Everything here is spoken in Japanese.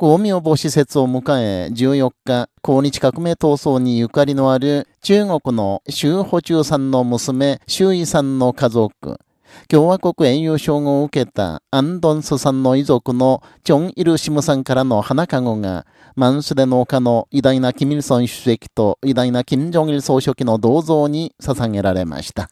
公明母施設を迎え14日、抗日革命闘争にゆかりのある中国の周保中さんの娘、周囲さんの家族、共和国英雄称号を受けたアンドンスさんの遺族のチョン・イルシムさんからの花籠が、マンスデ農家の偉大なキミルソン主席と偉大な金正日総書記の銅像に捧げられました。